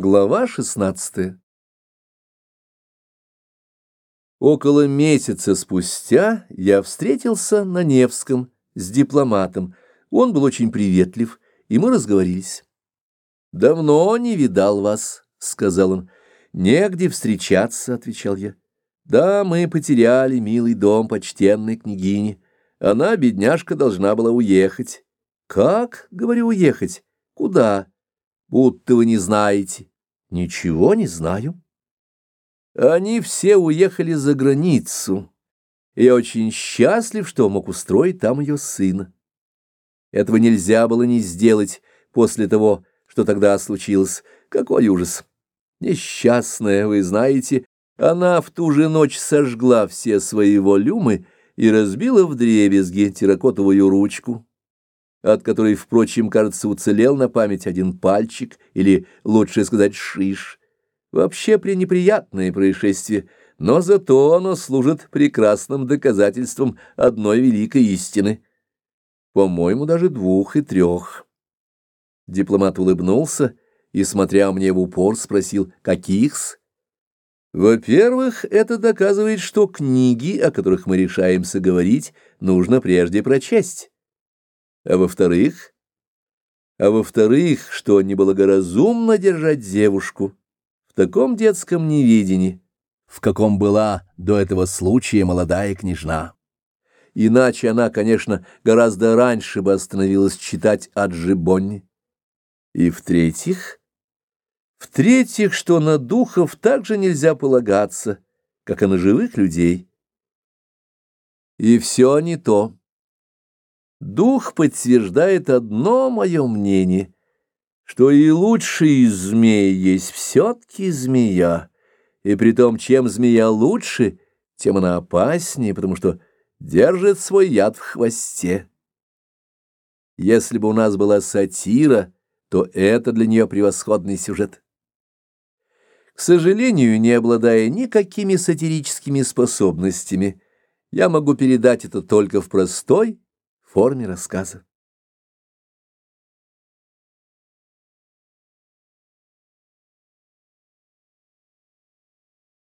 Глава 16 Около месяца спустя я встретился на Невском с дипломатом. Он был очень приветлив, и мы разговорились. «Давно не видал вас», — сказал он. «Негде встречаться», — отвечал я. «Да, мы потеряли милый дом почтенной княгини. Она, бедняжка, должна была уехать». «Как?» — говорю, «уехать? Куда?» Будто вы не знаете. Ничего не знаю. Они все уехали за границу. Я очень счастлив, что мог устроить там ее сына. Этого нельзя было не сделать после того, что тогда случилось. Какой ужас! Несчастная, вы знаете, она в ту же ночь сожгла все свои волюмы и разбила в дребезги терракотовую ручку от которой, впрочем, кажется, уцелел на память один пальчик, или, лучше сказать, шиш. Вообще пренеприятное происшествие, но зато оно служит прекрасным доказательством одной великой истины. По-моему, даже двух и трех. Дипломат улыбнулся и, смотря мне в упор, спросил, каких-с? Во-первых, это доказывает, что книги, о которых мы решаемся говорить, нужно прежде прочесть. А во-вторых, а во-вторых, что неблагоразумно держать девушку в таком детском неведении, в каком была до этого случая молодая княжна. Иначе она, конечно, гораздо раньше бы остановилась читать о Джибонне. И в-третьих, в-третьих, что на духов также нельзя полагаться, как и на живых людей. И все не то. Дух подтверждает одно мое мнение, что и лучший из змей есть все-таки змея, и при том, чем змея лучше, тем она опаснее, потому что держит свой яд в хвосте. Если бы у нас была сатира, то это для нее превосходный сюжет. К сожалению, не обладая никакими сатирическими способностями, я могу передать это только в простой, форме рассказа.